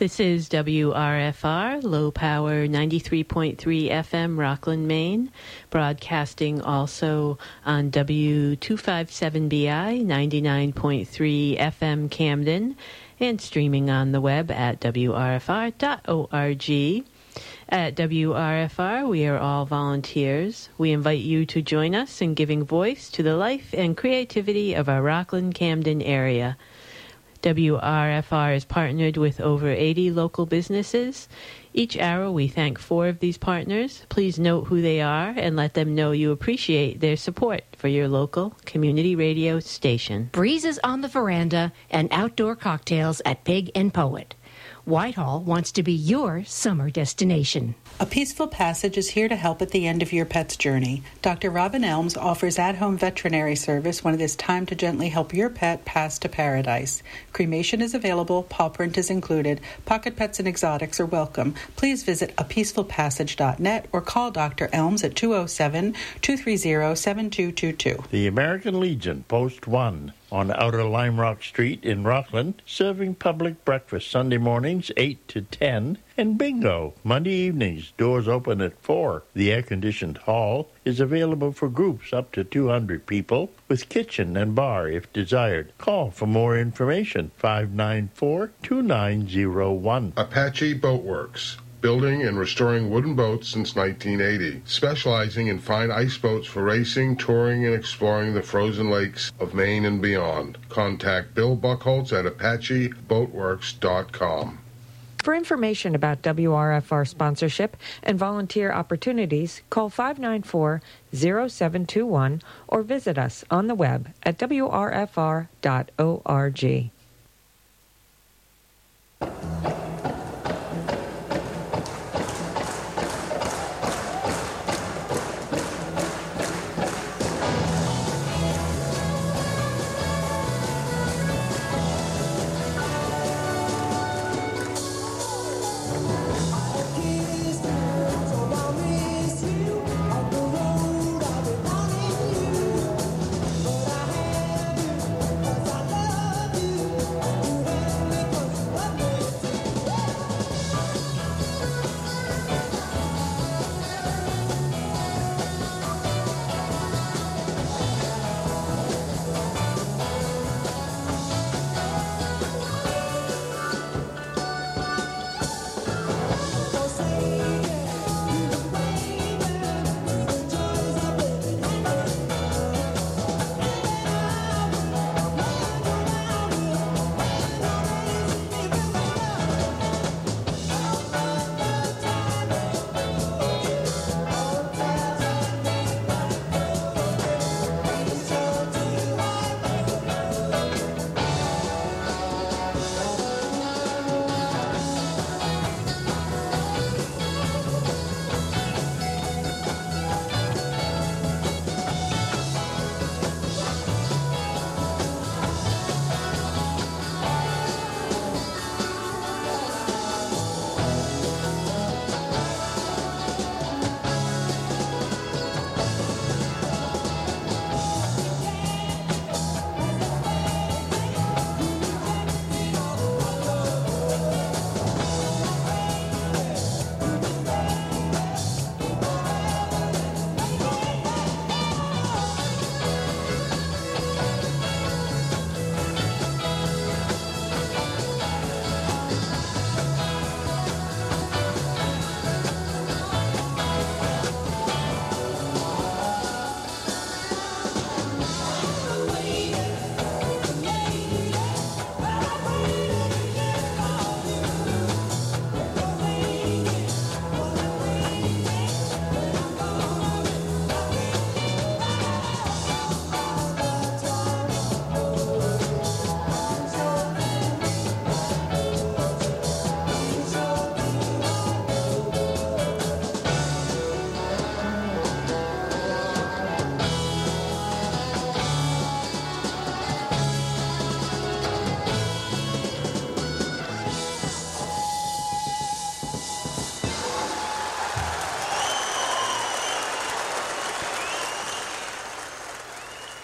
This is WRFR, low power 93.3 FM, Rockland, Maine, broadcasting also on W257BI 99.3 FM, Camden, and streaming on the web at WRFR.org. At WRFR, we are all volunteers. We invite you to join us in giving voice to the life and creativity of our Rockland Camden area. WRFR is partnered with over 80 local businesses. Each hour, we thank four of these partners. Please note who they are and let them know you appreciate their support for your local community radio station. Breezes on the veranda and outdoor cocktails at Pig and Poet. Whitehall wants to be your summer destination. A Peaceful Passage is here to help at the end of your pet's journey. Dr. Robin Elms offers at home veterinary service when it is time to gently help your pet pass to paradise. Cremation is available, paw print is included, pocket pets and exotics are welcome. Please visit apeacefulpassage.net or call Dr. Elms at 207 230 7222. The American Legion, Post 1 on Outer Lime Rock Street in Rockland, serving public breakfast Sunday mornings 8 to 10, and bingo Monday evenings, doors open at 4. The air-conditioned hall is available for groups up to 200 people with kitchen and bar if desired. Call for more information 594-2901. Apache Boatworks building and restoring wooden boats since 1980, specializing in fine ice boats for racing, touring, and exploring the frozen lakes of Maine and beyond. Contact Bill Buckholz at ApacheBoatworks.com. For information about WRFR sponsorship and volunteer opportunities, call 594 0721 or visit us on the web at wrfr.org.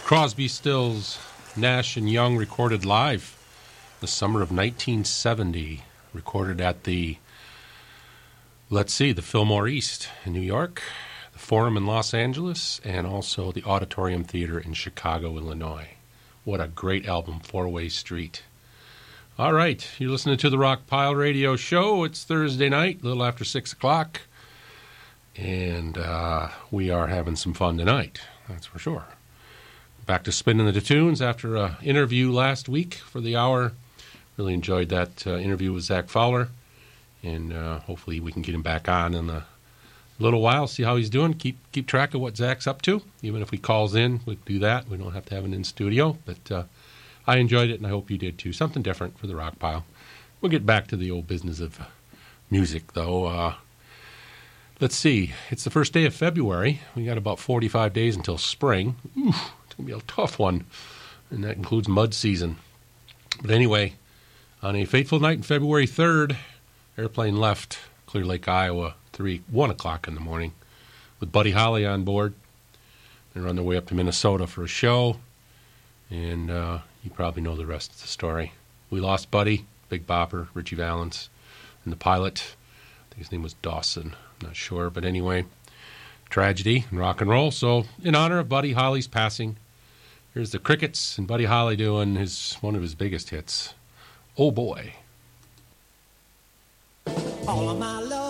Crosby, Stills, Nash and Young recorded live the summer of 1970. recorded at the, let's see, the Fillmore East in New York, the Forum in Los Angeles, and also the Auditorium Theater in Chicago, Illinois. What a great album, Four Way Street. All right, you're listening to the Rock Pile Radio Show. It's Thursday night, a little after 6 o'clock, and uh, we are having some fun tonight, that's for sure. Back to spinning the tunes after an interview last week for the hour. Really enjoyed that uh, interview with Zach Fowler, and uh, hopefully we can get him back on in a little while, see how he's doing. Keep keep track of what Zach's up to. Even if he calls in, we do that. We don't have to have him in studio, but I enjoyed it, and I hope you did too. Something different for the rock pile. We'll get back to the old business of music, though. Uh, let's see. It's the first day of February. We got about 45 days until spring. Oof, going to be a tough one, and that includes mud season. But anyway, on a fateful night in February 3rd, airplane left Clear Lake, Iowa, 3, 1 o'clock in the morning with Buddy Holly on board. They're on their way up to Minnesota for a show. And uh, you probably know the rest of the story. We lost Buddy, Big Bopper, Ritchie Valens, and the pilot. I think his name was Dawson. I'm not sure. But anyway, tragedy and rock and roll. So, in honor of Buddy Holly's passing, here's the Crickets and Buddy Holly doing his one of his biggest hits. Oh boy. All of my love,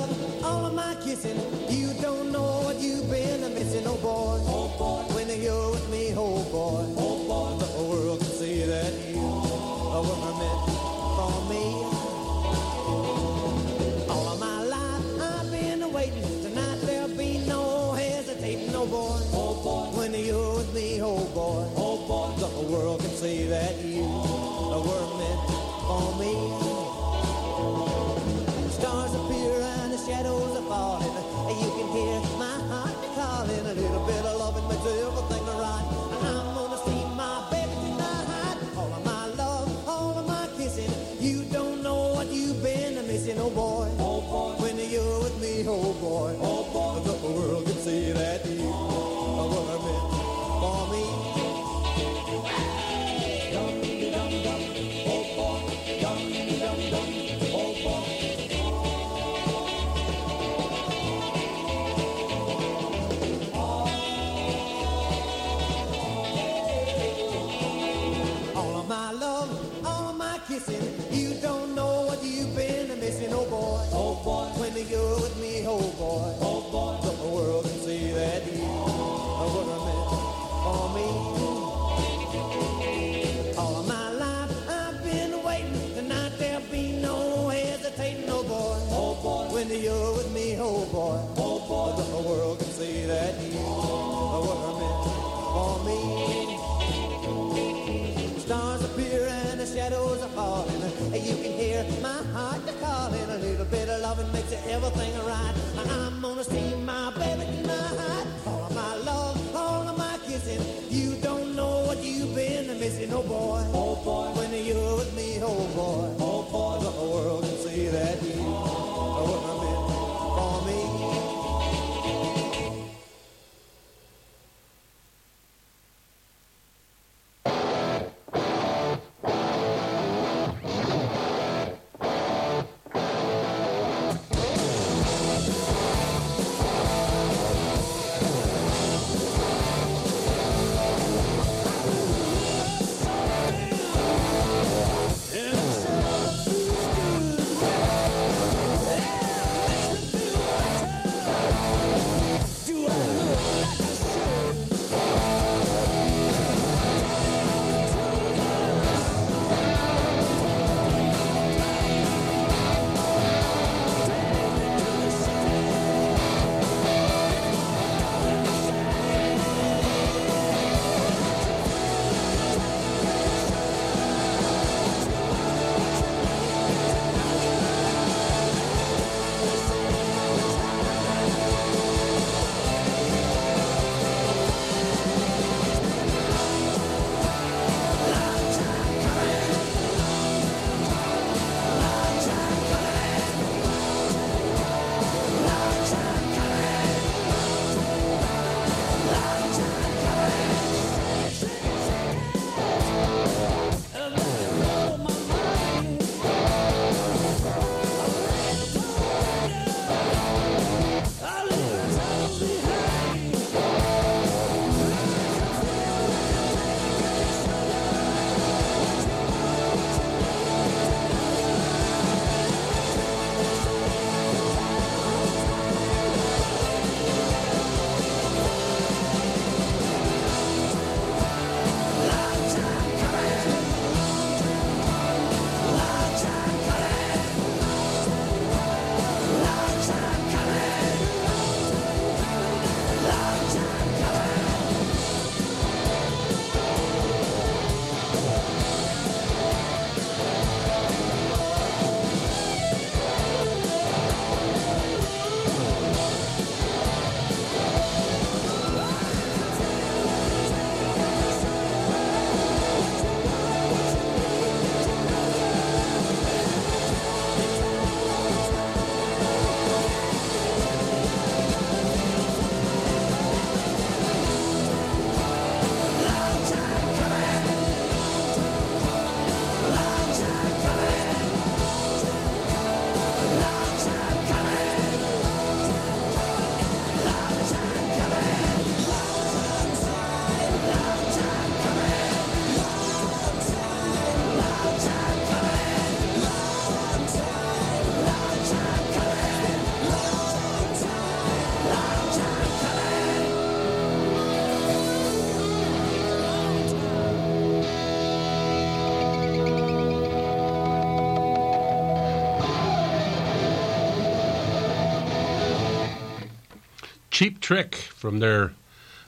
Trick from their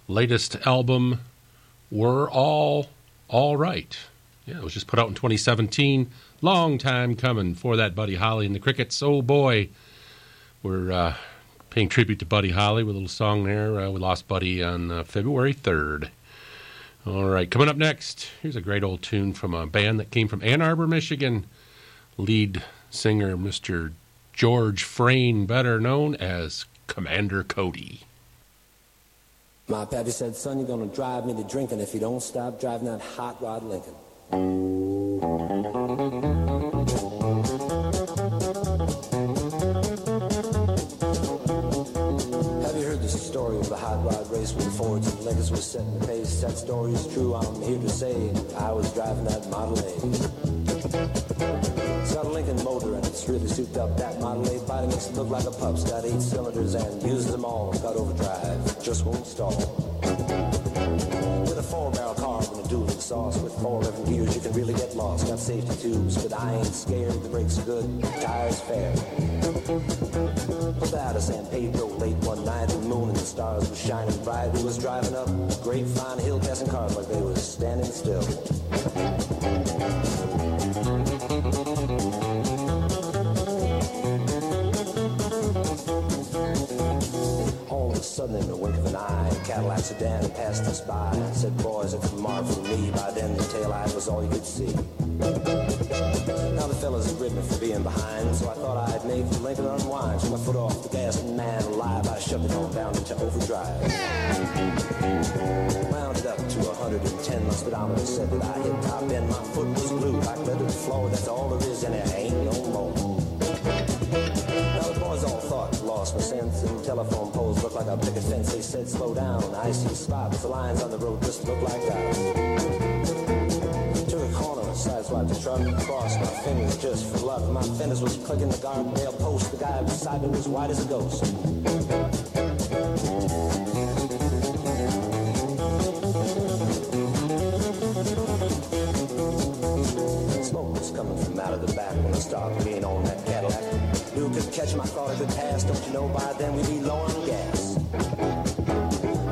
latest album, We're All All Right. Yeah, it was just put out in 2017. Long time coming for that Buddy Holly and the Crickets. Oh boy, we're uh, paying tribute to Buddy Holly with a little song there. Uh, we lost Buddy on uh, February 3rd. All right, coming up next, here's a great old tune from a band that came from Ann Arbor, Michigan. Lead singer, Mr. George Frayne, better known as Commander Cody. My pappy said, son, you're gonna drive me to drinking if you don't stop driving that hot rod Lincoln. Have you heard the story of the hot rod race the Fords and Lincolns were setting the pace? That story is true, I'm here to say I was driving that Model A. Got a Lincoln motor and it's really souped up. That Model A body makes it look like a pup's got eight cylinders and uses them all. Got overdrive, just won't stall. With a four barrel car and a dual exhaust with four different gears, you can really get lost. Got safety tubes, but I ain't scared. The brakes are good, the tires fair. Pulled out of San Pedro late one night, the moon and the stars were shining bright. We was driving up Grapevine Hill, passing cars like they was standing still. Sudden, in the wink of an eye, a Cadillac sedan passed us by. Said, boys, if mark for me, by then the taillight was all you could see. Now the fellas had rid me for being behind, so I thought I'd make the Lincoln unwind. Took my foot off the gas, and man alive, I shoved it on down into overdrive. Wound it up to 110, my speedometer said that I hit top end. My foot was glued like leather to floor, that's all there is, and it, ain't no more. Now the boys all thought lost my sense, and telephone poles looked like a picket fence. They said, slow down, I see spots, the lines on the road just look like that. Took a corner, sideswiped the truck, crossed my fingers just for luck. My fingers was clicking the guardrail post. The guy beside me was white as a ghost. Smoke was coming from out of the back when I started leaning on that catch my thought it could pass. Don't you know by then we'd be low on gas?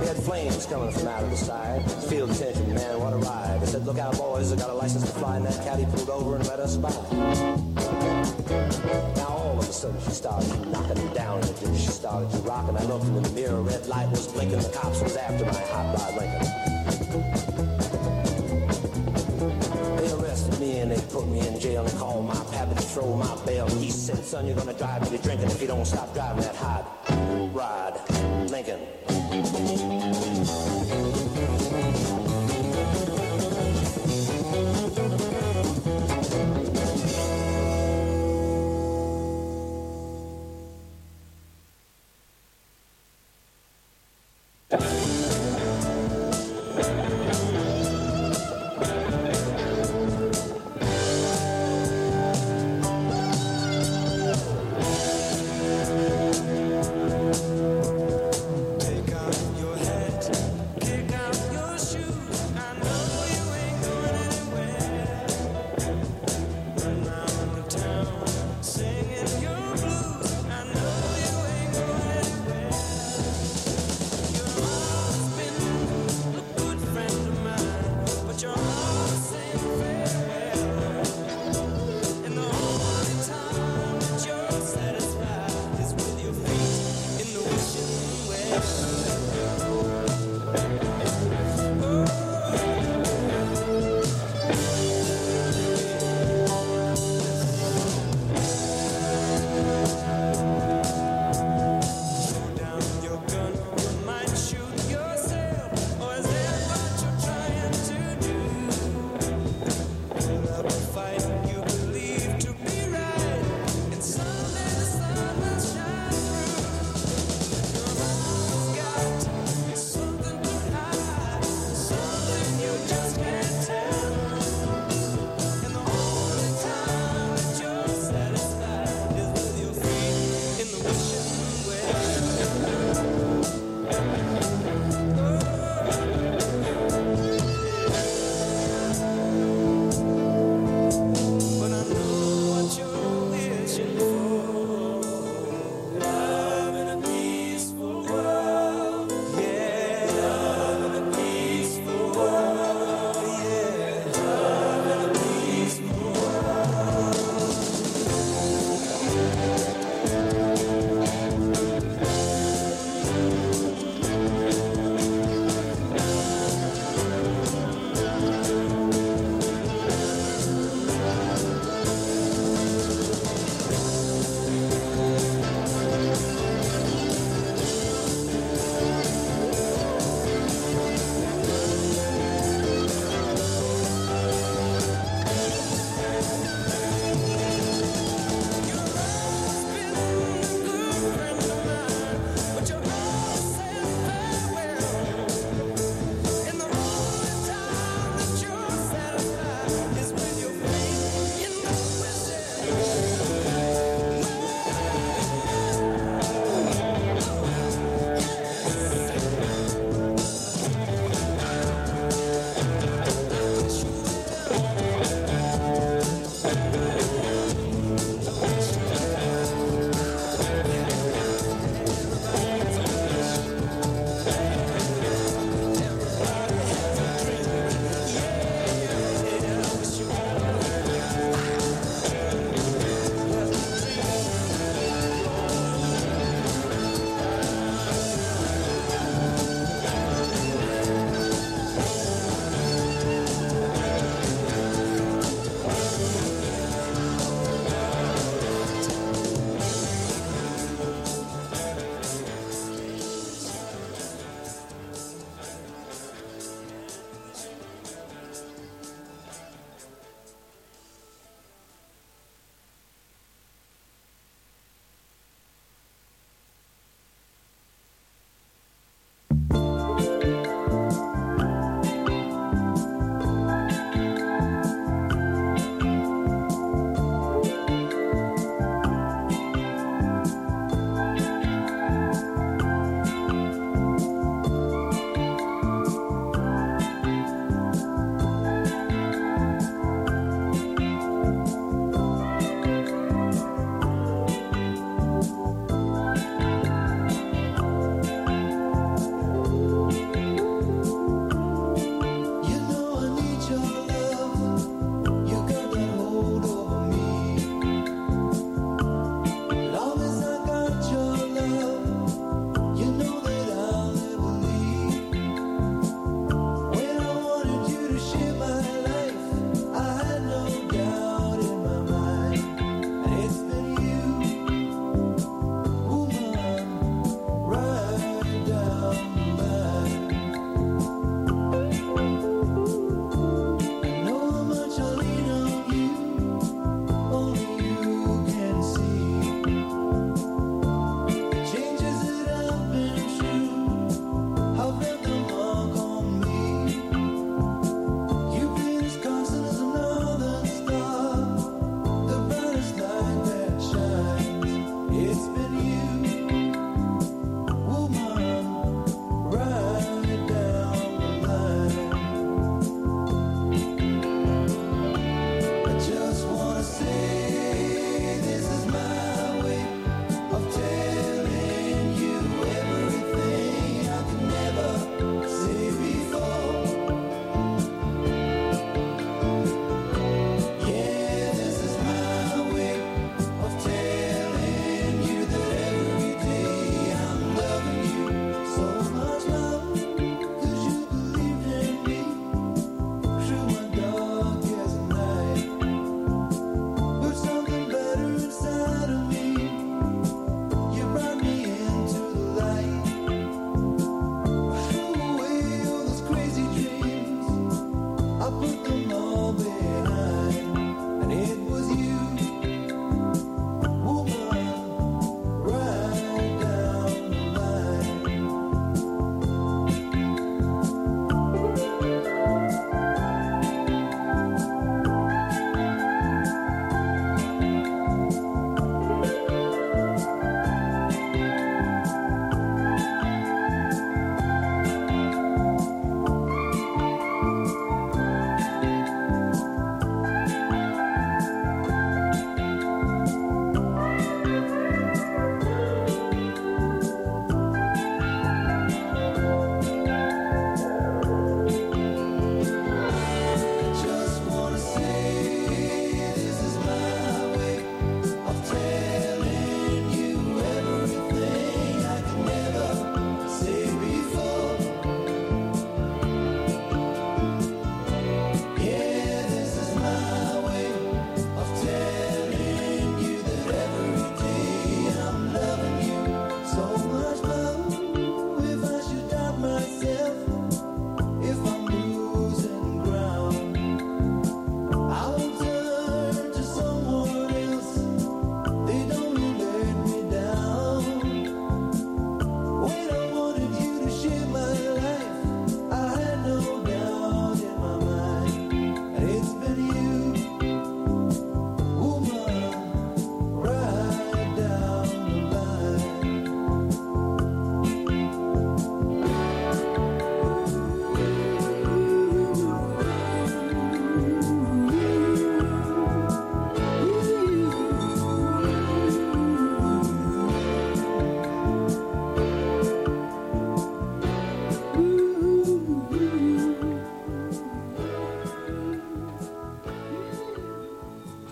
We had flames coming from out of the side. Field attention, man, what a ride. I said, look out, boys, I got a license to fly. And that caddy pulled over and let us by. Now all of a sudden she started knocking me down ditch. She started to rock and I looked in the mirror. Red light was blinking. The cops was after my hot rod Lincoln. They arrested me and they put me in jail and called my throw my bail. He said, son, you're gonna drive me to drinking if you don't stop driving that hot rod Lincoln.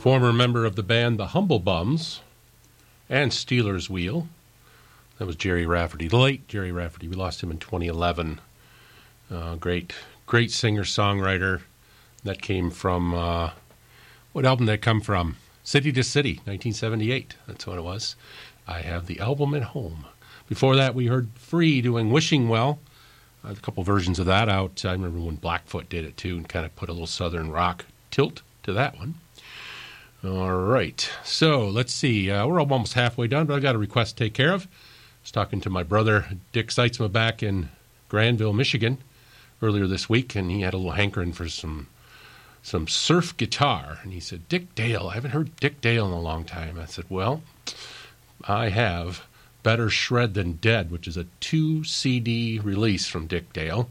Former member of the band The Humble Bums and Stealers Wheel. That was Gerry Rafferty, the late Gerry Rafferty. We lost him in 2011. Uh, great, great singer songwriter. That came from uh, what album did that come from? City to City, 1978. That's what it was. I have the album at home. Before that, we heard Free doing Wishing Well. A couple versions of that out. I remember when Blackfoot did it too and kind of put a little southern rock tilt to that one. All right. So let's see. Uh, we're almost halfway done, but I've got a request to take care of. I was talking to my brother, Dick Seitzma, back in Granville, Michigan, earlier this week, and he had a little hankering for some some surf guitar. And he said, Dick Dale, I haven't heard Dick Dale in a long time. I said, Well, I have Better Shred Than Dead, which is a two CD release from Dick Dale.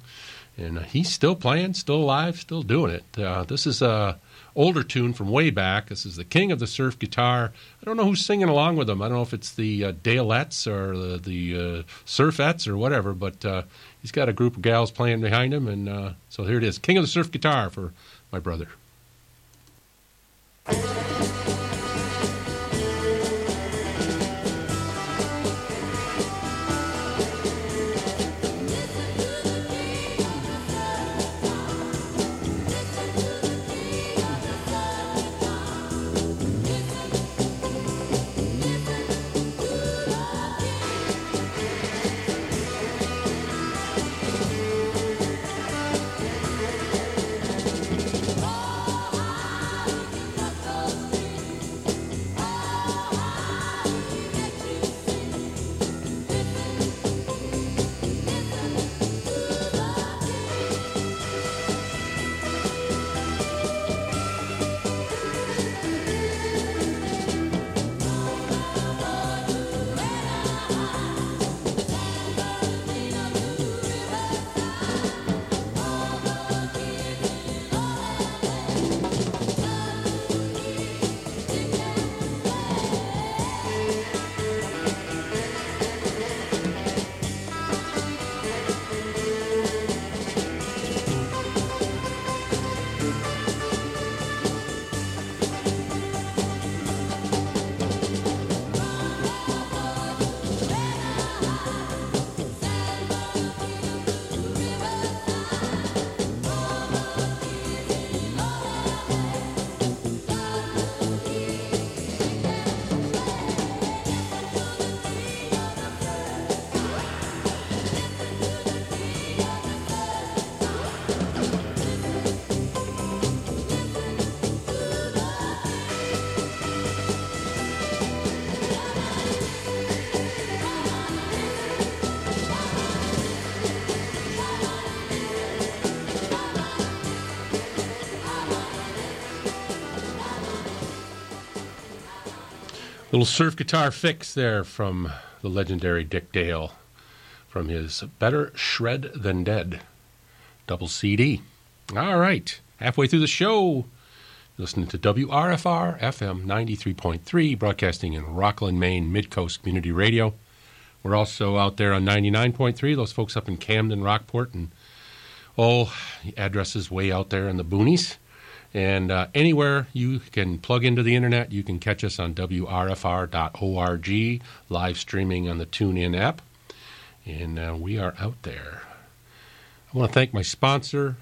And uh, he's still playing, still alive, still doing it. Uh, this is a older tune from way back. This is the king of the surf guitar. I don't know who's singing along with him. I don't know if it's the uh, or the, the uh, Surfettes or whatever, but uh, he's got a group of gals playing behind him. And uh, so here it is King of the Surf Guitar for my brother. Little surf guitar fix there from the legendary Dick Dale from his Better Shred Than Dead double CD. All right, halfway through the show, listening to WRFR FM 93.3, broadcasting in Rockland, Maine, Midcoast Community Radio. We're also out there on 99.3, those folks up in Camden, Rockport, and oh, addresses way out there in the boonies. And uh, anywhere you can plug into the internet, you can catch us on WRFR.org, live streaming on the TuneIn app. And uh, we are out there. I want to thank my sponsor,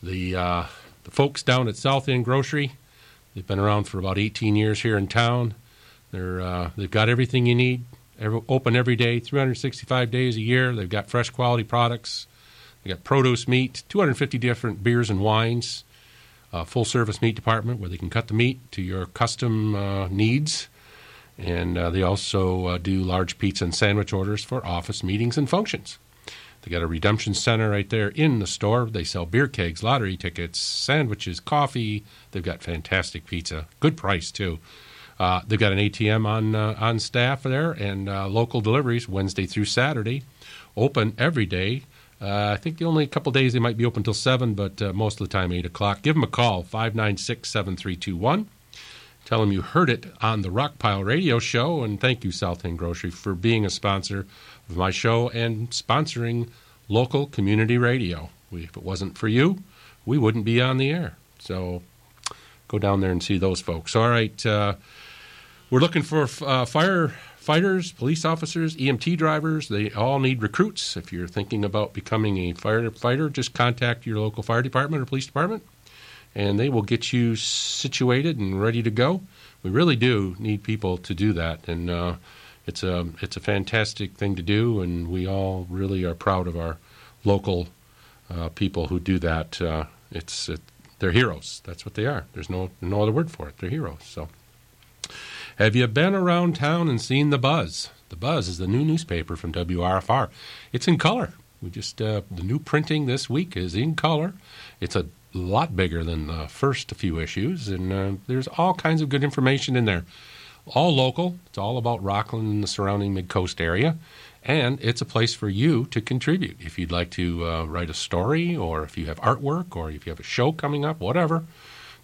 the, uh, the folks down at South End Grocery. They've been around for about 18 years here in town. They're, they've got everything you need, every, open every day, 365 days a year. They've got fresh quality products. They've got produce meat, 250 different beers and wines full service meat department where they can cut the meat to your custom uh, needs. And uh, they also uh, do large pizza and sandwich orders for office meetings and functions. They got a redemption center right there in the store. They sell beer kegs, lottery tickets, sandwiches, coffee. They've got fantastic pizza, good price too. They've got an ATM on on staff there and local deliveries Wednesday through Saturday, open every day uh, I think the only couple days they might be open until 7, but uh, most of the time 8 o'clock. Give them a call, 596 7321. Tell them you heard it on the Rockpile Radio Show, and thank you, South End Grocery, for being a sponsor of my show and sponsoring local community radio. We, if it wasn't for you, we wouldn't be on the air. So go down there and see those folks. All right, uh, we're looking for uh, firefighters, police officers, EMT drivers. They all need recruits. If you're thinking about becoming a firefighter, just contact your local fire department or police department, and they will get you situated and ready to go. We really do need people to do that, and uh, it's a it's a fantastic thing to do, and we all really are proud of our local uh, people who do that. Uh, it's it, they're heroes. That's what they are. There's no no other word for it. They're heroes. So, have you been around town and seen the Buzz? The Buzz is the new newspaper from WRFR. It's in color. We just uh, the new printing this week is in color. It's a lot bigger than the first few issues, and uh, there's all kinds of good information in there. All local. It's all about Rockland and the surrounding mid coast area. And it's a place for you to contribute. If you'd like to uh, write a story, or if you have artwork, or if you have a show coming up, whatever,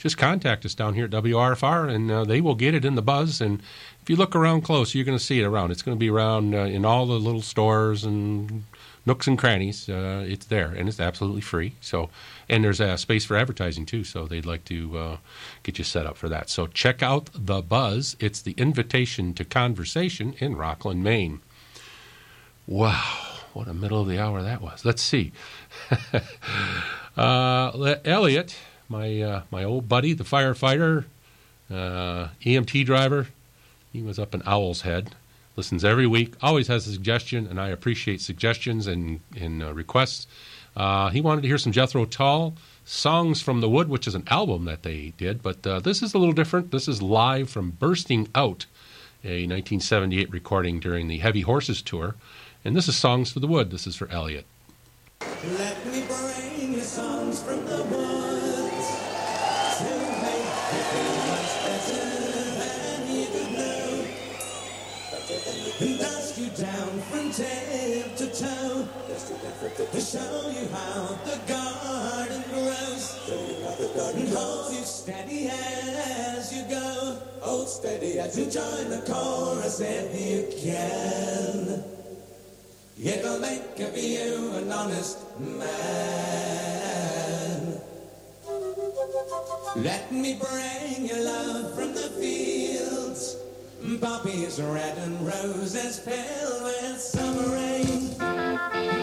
just contact us down here at WRFR and uh, they will get it in the buzz. And if you look around close, you're going to see it around. It's going to be around uh, in all the little stores and nooks and crannies. Uh, it's there and it's absolutely free. So, and there's a space for advertising too. So they'd like to get you set up for that. So check out the Buzz. It's the invitation to conversation in Rockland, Maine. Wow, what a middle of the hour that was. Let's see. uh, Elliot, my uh, my old buddy, the firefighter, uh, EMT driver, he was up in Owl's Head. Listens every week, always has a suggestion, and I appreciate suggestions and, and uh, requests. Uh, he wanted to hear some Jethro Tull, Songs from the Wood, which is an album that they did, but uh, this is a little different. This is live from Bursting Out, a 1978 recording during the Heavy Horses tour. And this is Songs for the Wood. This is for Elliot. Let me bring tip to toe to show you how the garden grows. And hold you steady as you go. Hold steady as you join the chorus if you can. It'll make of you an honest man. Let me bring you love from the fields. Poppies red and roses pale with summer rain.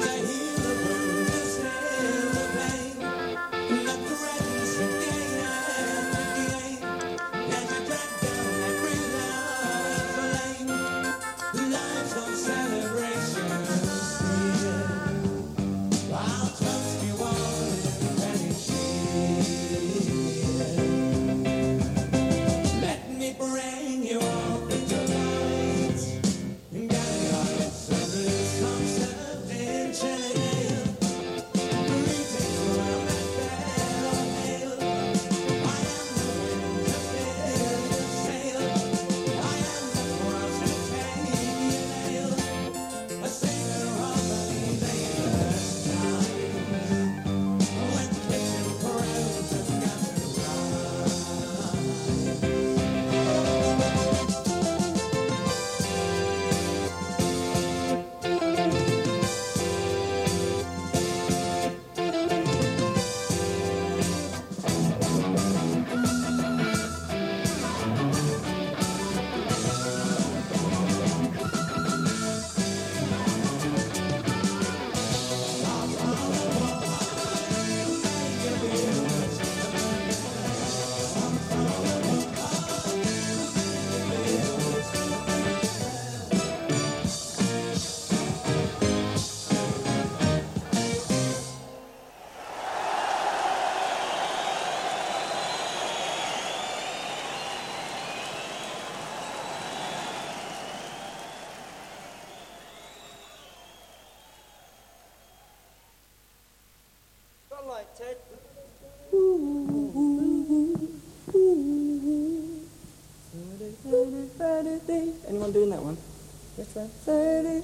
30.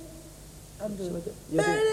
I'm doing good. 30.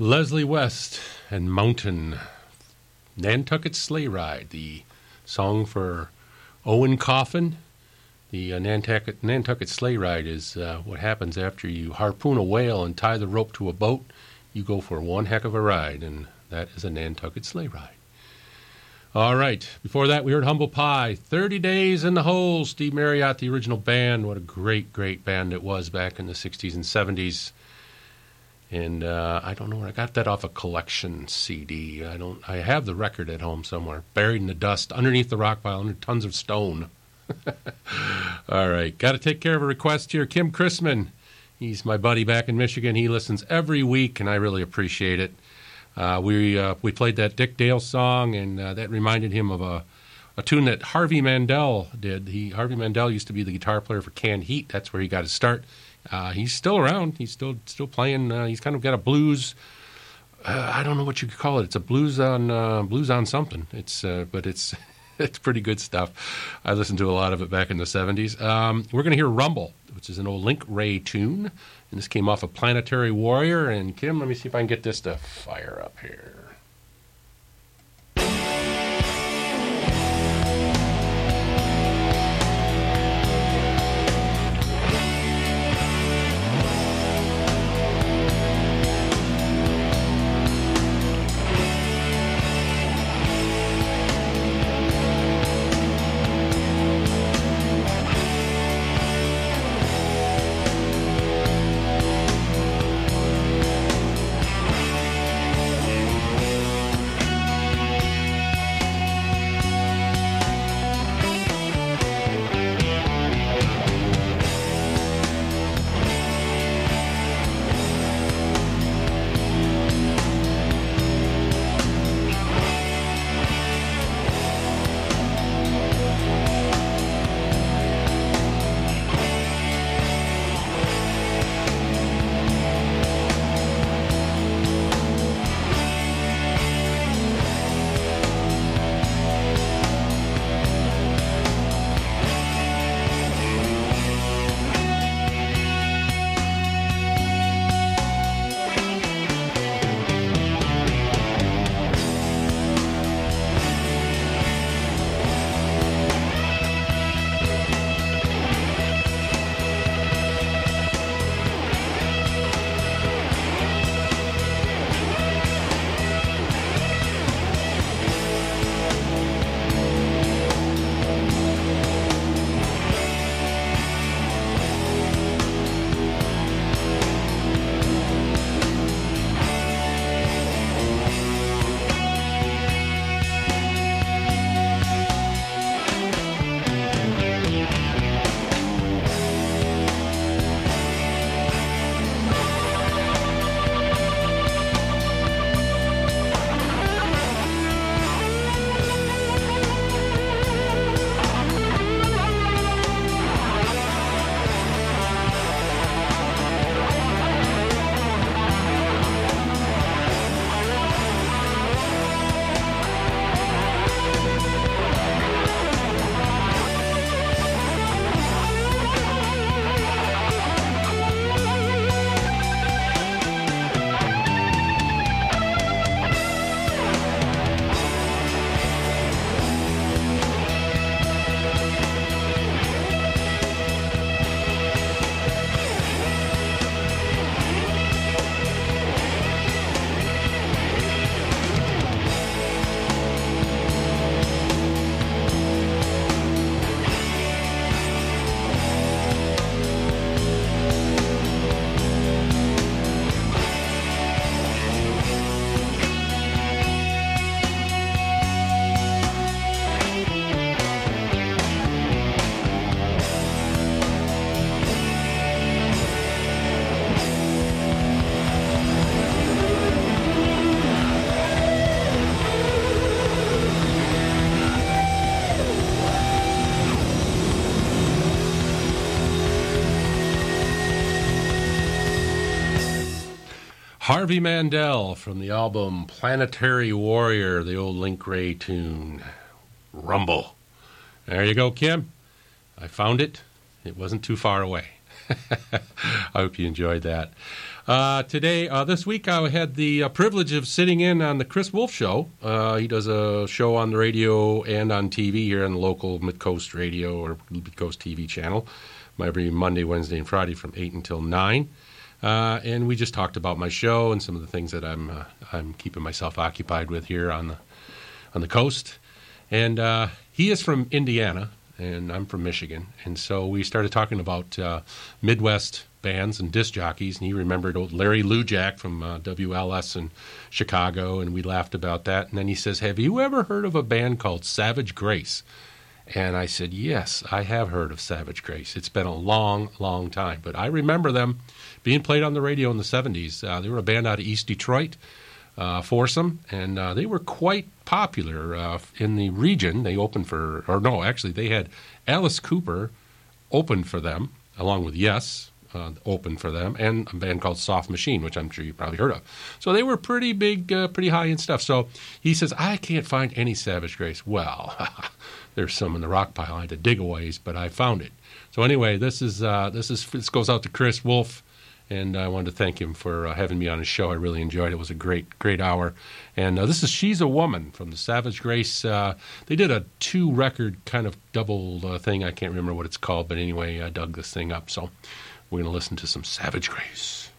Leslie West and Mountain. Nantucket Sleigh Ride, the song for Owen Coffin. The uh, Nantucket, Nantucket Sleigh Ride is uh, what happens after you harpoon a whale and tie the rope to a boat. You go for one heck of a ride, and that is a Nantucket Sleigh Ride. All right. Before that, we heard Humble Pie. 30 Days in the Hole. Steve Marriott, the original band. What a great, great band it was back in the 60s and 70s. And uh, I don't know where I got that off a collection CD. I don't. I have the record at home somewhere, buried in the dust underneath the rock pile under tons of stone. All right, got to take care of a request here. Kim Chrisman, he's my buddy back in Michigan. He listens every week, and I really appreciate it. Uh, we uh, we played that Dick Dale song, and uh, that reminded him of a a tune that Harvey Mandel did. He Harvey Mandel used to be the guitar player for Canned Heat. That's where he got his start. Uh, he's still around. He's still still playing. Uh, he's kind of got a blues. Uh, I don't know what you could call it. It's a blues on uh, blues on something. It's but it's it's pretty good stuff. I listened to a lot of it back in the '70s. Um, we're going to hear "Rumble," which is an old Link Wray tune, and this came off of Planetary Warrior. And Kim, let me see if I can get this to fire up here. Harvey Mandel from the album Planetary Warrior, the old Link Wray tune, Rumble. There you go, Kim. I found it. It wasn't too far away. I hope you enjoyed that. Uh, today, uh, this week, I had the uh, privilege of sitting in on the Chris Wolf Show. Uh, he does a show on the radio and on TV here on the local Midcoast Radio or Midcoast TV channel every Monday, Wednesday, and Friday from 8 until 9. Uh, and we just talked about my show and some of the things that I'm uh, I'm keeping myself occupied with here on the on the coast. And he is from Indiana, and I'm from Michigan, and so we started talking about Midwest bands and disc jockeys, and he remembered old Larry Lujack from uh, WLS in Chicago, and we laughed about that. And then he says, "Have you ever heard of a band called Savage Grace?" And I said, "Yes, I have heard of Savage Grace. It's been a long, long time, but I remember them being played on the radio in the '70s. Uh, they were a band out of East Detroit." Uh, foursome, and uh, they were quite popular in the region. They opened for, or no, actually, they had Alice Cooper open for them, along with Yes, opened for them, and a band called Soft Machine, which I'm sure you probably heard of. So they were pretty big, pretty high end stuff. So he says, I can't find any Savage Grace. Well, there's some in the rock pile. I had to dig a ways, but I found it. So anyway, this is uh, this is this goes out to Chris Wolf, and I wanted to thank him for uh, having me on his show. I really enjoyed it. It was a great great hour. And uh, this is She's a Woman from the Savage Grace. They did a two record kind of double thing. I can't remember what it's called, but anyway, I dug this thing up. So we're going to listen to some Savage Grace.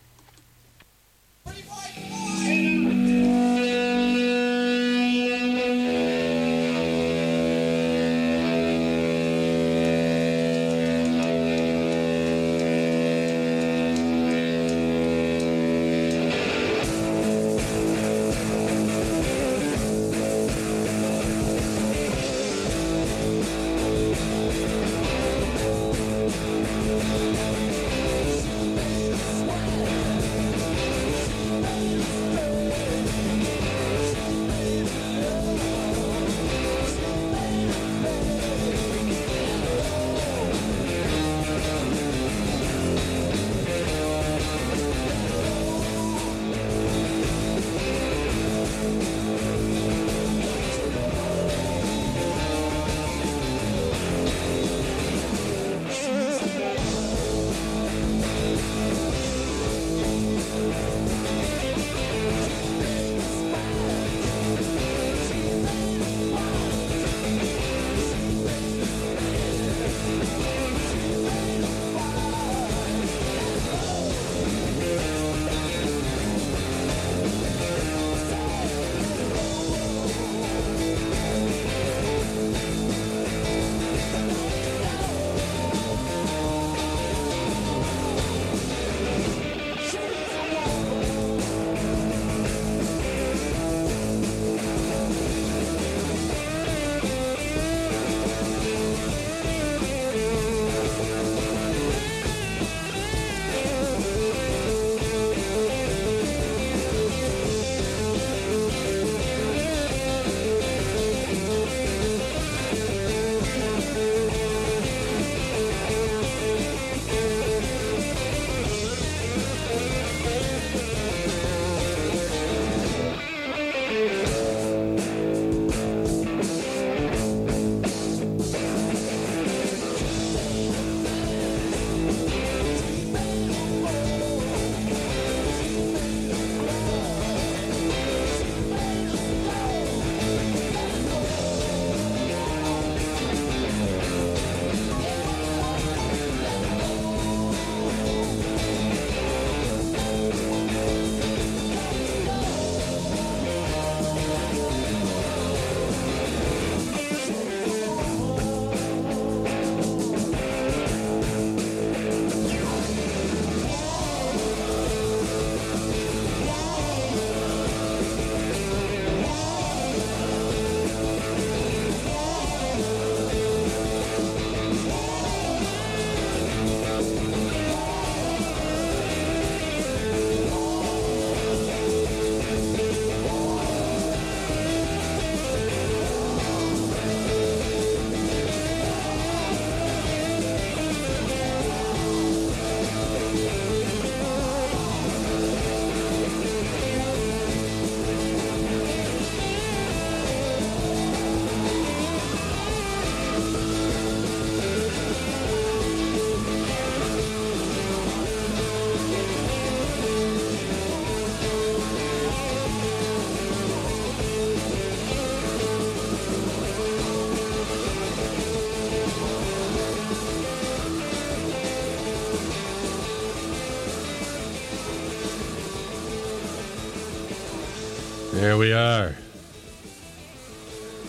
We are.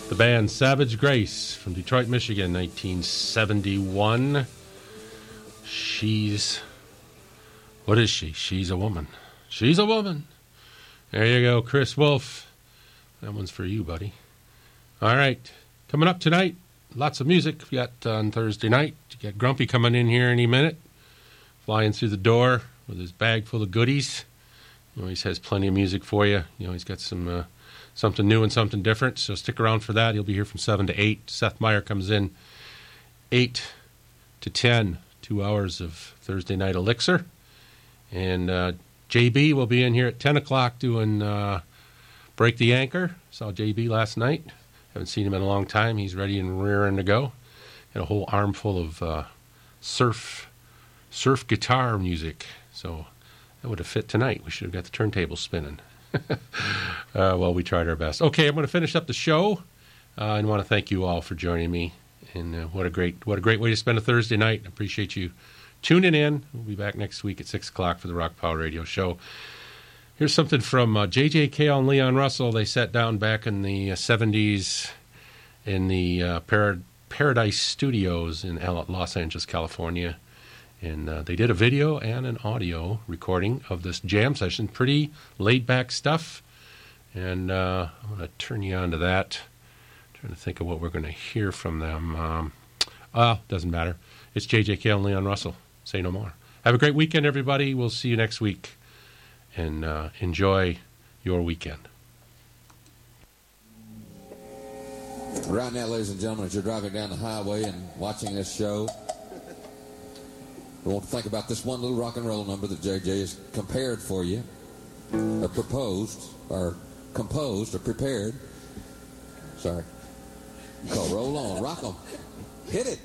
The band Savage Grace from Detroit, Michigan, 1971. She's. What is she? She's a woman. She's a woman. There you go, Chris Wolf. That one's for you, buddy. All right. Coming up tonight, lots of music. We got uh, on Thursday night. You got Grumpy coming in here any minute, flying through the door with his bag full of goodies. He has plenty of music for you. You know, he's got some uh, something new and something different. So stick around for that. He'll be here from seven to eight. Seth Meyer comes in eight to ten. Two hours of Thursday night elixir, and uh, JB will be in here at ten o'clock doing uh, break the anchor. Saw JB last night. Haven't seen him in a long time. He's ready and rearing to go. And a whole armful of surf surf guitar music. So that would have fit tonight. We should have got the turntable spinning. uh, well, we tried our best. Okay, I'm going to finish up the show, uh, and want to thank you all for joining me. And uh, what a great what a great way to spend a Thursday night. I appreciate you tuning in. We'll be back next week at six o'clock for the Rockpile Radio Show. Here's something from uh, J.J. Cale and Leon Russell. They sat down back in the uh, 70s in the uh, Parad Paradise Studios in Los Angeles, California. And uh, they did a video and an audio recording of this jam session. Pretty laid back stuff. And uh, I'm going to turn you on to that. trying to think of what we're going to hear from them. Um, uh, doesn't matter. It's J.J. Cale and Leon Russell. Say no more. Have a great weekend, everybody. We'll see you next week and uh, enjoy your weekend. Right now, ladies and gentlemen, as you're driving down the highway and watching this show, we want to think about this one little rock and roll number that JJ has compared for you, or proposed, or composed, or prepared. Sorry. Call Roll On, rock 'em. Hit it.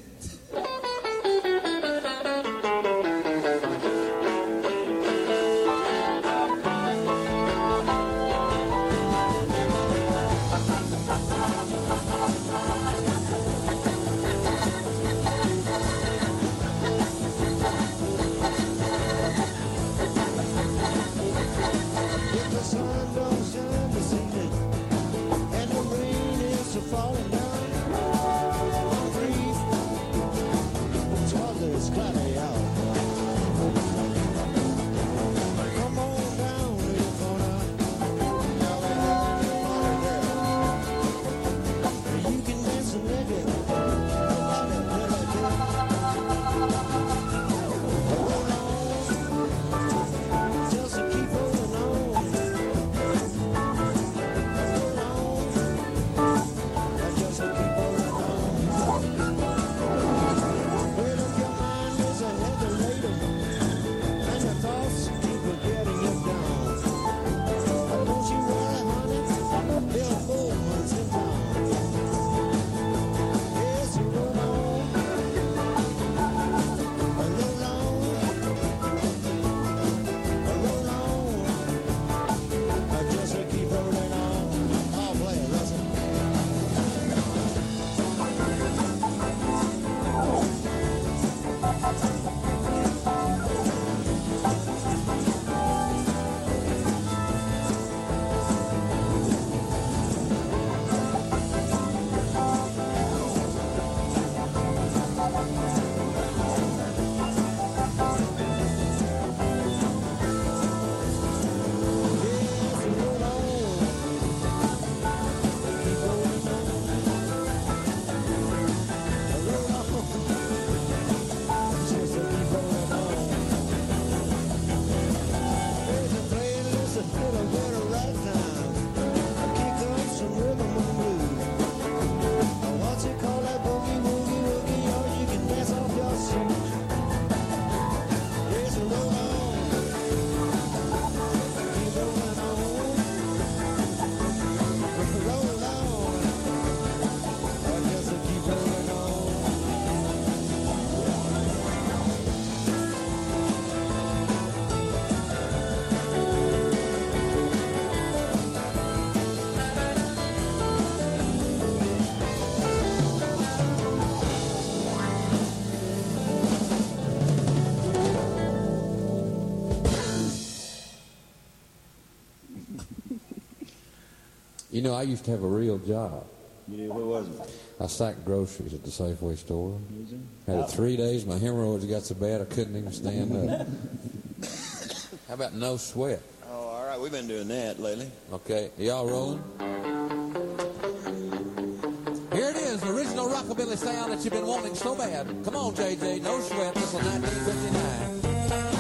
You know, I used to have a real job. You did, what was it? I sacked groceries at the Safeway store. Had it three days. My hemorrhoids got so bad I couldn't even stand up. How about no sweat? Oh, all right. We've been doing that lately. Okay, y'all rolling? Here it is, the original rockabilly sound that you've been wanting so bad. Come on, JJ, no sweat. This is 1959.